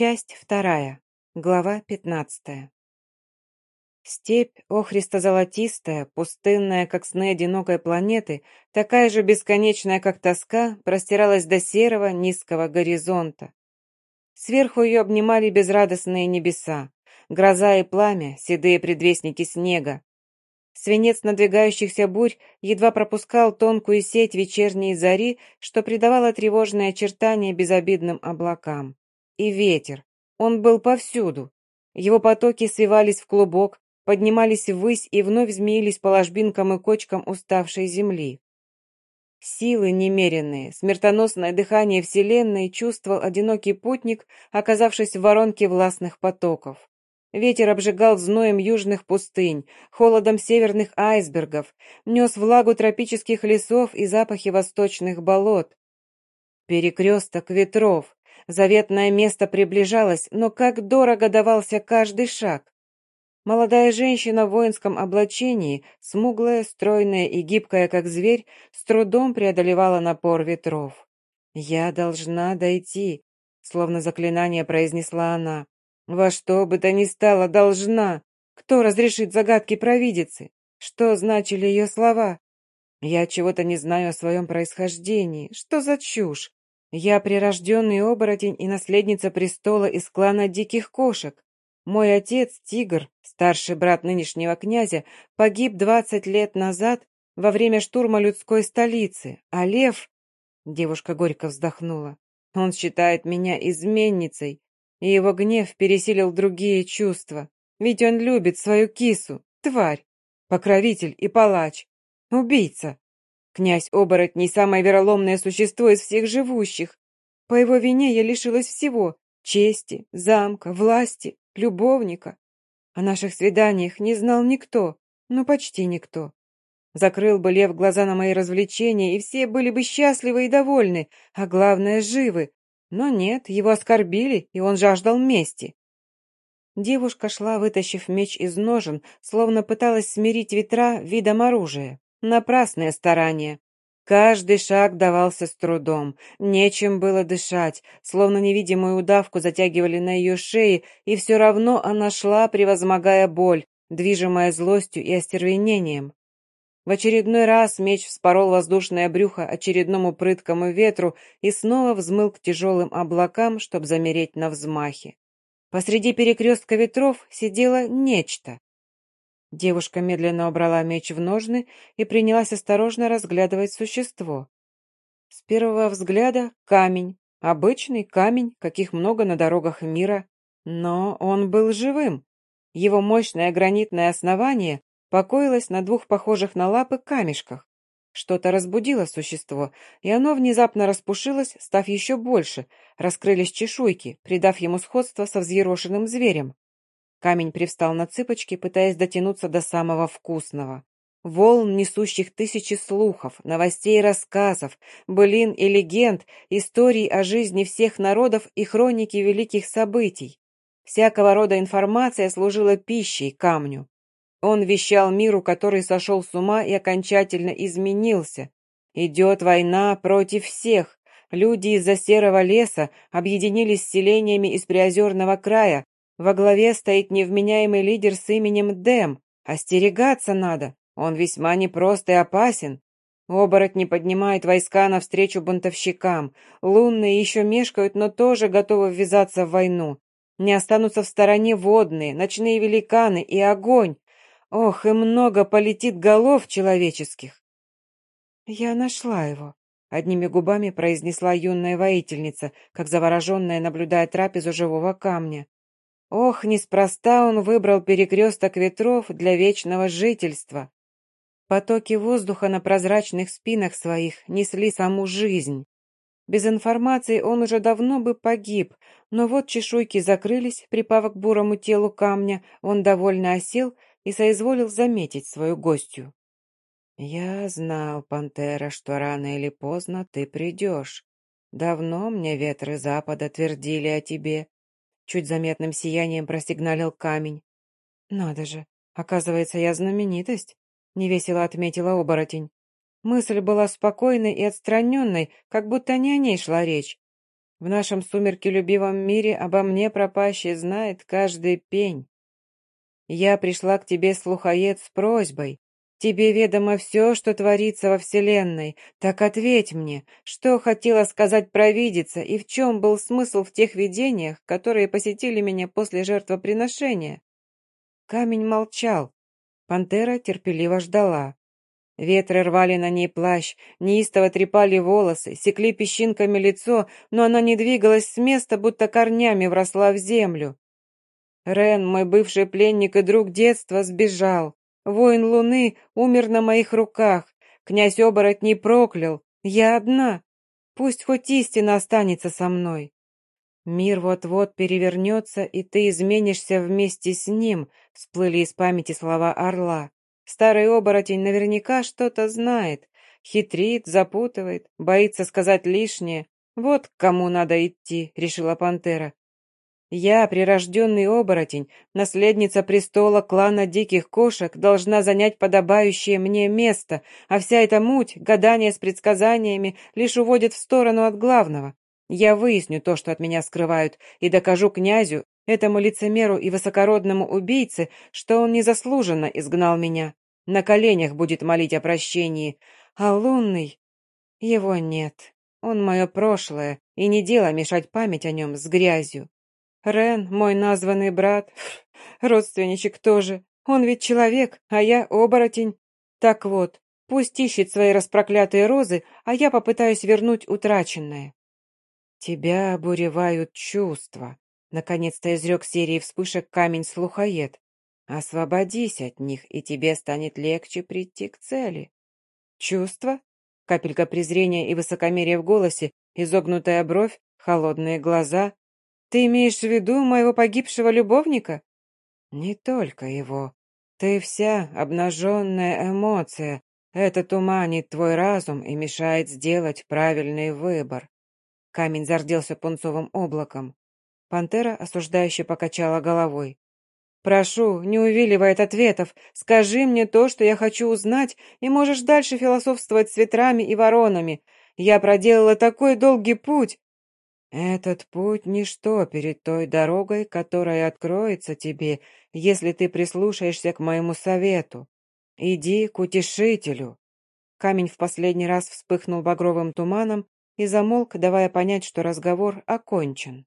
Часть вторая. Глава пятнадцатая. Степь, охристо-золотистая, пустынная, как сны одинокой планеты, такая же бесконечная, как тоска, простиралась до серого низкого горизонта. Сверху ее обнимали безрадостные небеса, гроза и пламя, седые предвестники снега. Свинец надвигающихся бурь едва пропускал тонкую сеть вечерней зари, что придавало тревожные очертания безобидным облакам. И ветер. Он был повсюду. Его потоки свивались в клубок, поднимались ввысь и вновь змеились по ложбинкам и кочкам уставшей земли. Силы немеренные, смертоносное дыхание Вселенной чувствовал одинокий путник, оказавшись в воронке властных потоков. Ветер обжигал зноем южных пустынь, холодом северных айсбергов, нес влагу тропических лесов и запахи восточных болот. Перекресток ветров. Заветное место приближалось, но как дорого давался каждый шаг. Молодая женщина в воинском облачении, смуглая, стройная и гибкая, как зверь, с трудом преодолевала напор ветров. «Я должна дойти», — словно заклинание произнесла она. Во что бы то ни стало, должна. Кто разрешит загадки провидицы? Что значили ее слова? Я чего-то не знаю о своем происхождении. Что за чушь? Я прирожденный оборотень и наследница престола из клана диких кошек. Мой отец, Тигр, старший брат нынешнего князя, погиб двадцать лет назад во время штурма людской столицы, а Лев... Девушка горько вздохнула. Он считает меня изменницей, и его гнев пересилил другие чувства. Ведь он любит свою кису, тварь, покровитель и палач, убийца. Князь оборотней – самое вероломное существо из всех живущих. По его вине я лишилась всего – чести, замка, власти, любовника. О наших свиданиях не знал никто, ну почти никто. Закрыл бы лев глаза на мои развлечения, и все были бы счастливы и довольны, а главное – живы, но нет, его оскорбили, и он жаждал мести. Девушка шла, вытащив меч из ножен, словно пыталась смирить ветра видом оружия. Напрасное старание. Каждый шаг давался с трудом, нечем было дышать, словно невидимую удавку затягивали на ее шее, и все равно она шла, превозмогая боль, движимая злостью и остервенением. В очередной раз меч вспорол воздушное брюхо очередному прыткому ветру и снова взмыл к тяжелым облакам, чтобы замереть на взмахе. Посреди перекрестка ветров сидело нечто. Девушка медленно убрала меч в ножны и принялась осторожно разглядывать существо. С первого взгляда камень, обычный камень, каких много на дорогах мира, но он был живым. Его мощное гранитное основание покоилась на двух похожих на лапы камешках. Что-то разбудило существо, и оно внезапно распушилось, став еще больше, раскрылись чешуйки, придав ему сходство со взъерошенным зверем. Камень привстал на цыпочки, пытаясь дотянуться до самого вкусного. Волн, несущих тысячи слухов, новостей и рассказов, былин и легенд, историй о жизни всех народов и хроники великих событий. Всякого рода информация служила пищей камню. Он вещал миру, который сошел с ума и окончательно изменился. Идет война против всех. Люди из-за серого леса объединились с селениями из Приозерного края. Во главе стоит невменяемый лидер с именем Дэм. Остерегаться надо. Он весьма непрост и опасен. Оборотни поднимают войска навстречу бунтовщикам. Лунные еще мешкают, но тоже готовы ввязаться в войну. Не останутся в стороне водные, ночные великаны и огонь. Ох, и много полетит голов человеческих. Я нашла его, одними губами произнесла юная воительница, как завороженная, наблюдая трапезу живого камня. Ох, неспроста он выбрал перекресток ветров для вечного жительства. Потоки воздуха на прозрачных спинах своих несли саму жизнь. Без информации он уже давно бы погиб, но вот чешуйки закрылись, припав к бурому телу камня, он довольно осел и соизволил заметить свою гостью. «Я знал, Пантера, что рано или поздно ты придешь. Давно мне ветры запада твердили о тебе». Чуть заметным сиянием простигналил камень. «Надо же, оказывается, я знаменитость», — невесело отметила оборотень. Мысль была спокойной и отстраненной, как будто не о ней шла речь. В нашем сумерке любимом мире обо мне пропащий знает каждый пень. Я пришла к тебе, слухоед, с просьбой. Тебе ведомо все, что творится во Вселенной. Так ответь мне, что хотела сказать провидица и в чем был смысл в тех видениях, которые посетили меня после жертвоприношения?» Камень молчал. Пантера терпеливо ждала. Ветры рвали на ней плащ, неистово трепали волосы, секли песчинками лицо, но она не двигалась с места, будто корнями вросла в землю. Рен, мой бывший пленник и друг детства, сбежал. Воин Луны умер на моих руках. Князь оборотней проклял. Я одна. Пусть хоть истина останется со мной. Мир вот-вот перевернется, и ты изменишься вместе с ним, всплыли из памяти слова орла. Старый оборотень наверняка что-то знает. Хитрит, запутывает, боится сказать лишнее. Вот к кому надо идти, решила пантера. Я, прирожденный оборотень, наследница престола клана диких кошек, должна занять подобающее мне место, а вся эта муть, гадание с предсказаниями, лишь уводит в сторону от главного. Я выясню то, что от меня скрывают, и докажу князю, этому лицемеру и высокородному убийце, что он незаслуженно изгнал меня. На коленях будет молить о прощении. А лунный... Его нет. Он мое прошлое, и не дело мешать память о нем с грязью. Рен, мой названный брат, родственничек тоже. Он ведь человек, а я оборотень. Так вот, пусть ищет свои распроклятые розы, а я попытаюсь вернуть утраченное. Тебя обуревают чувства. Наконец-то изрек серии вспышек камень-слухоед. Освободись от них, и тебе станет легче прийти к цели. Чувства? Капелька презрения и высокомерия в голосе, изогнутая бровь, холодные глаза, ты имеешь в виду моего погибшего любовника? Не только его. Ты вся обнаженная эмоция. Это туманит твой разум и мешает сделать правильный выбор. Камень зарделся пунцовым облаком. Пантера осуждающе покачала головой. «Прошу, не увиливай от ответов. Скажи мне то, что я хочу узнать, и можешь дальше философствовать с ветрами и воронами. Я проделала такой долгий путь, «Этот путь — ничто перед той дорогой, которая откроется тебе, если ты прислушаешься к моему совету. Иди к утешителю». Камень в последний раз вспыхнул багровым туманом и замолк, давая понять, что разговор окончен.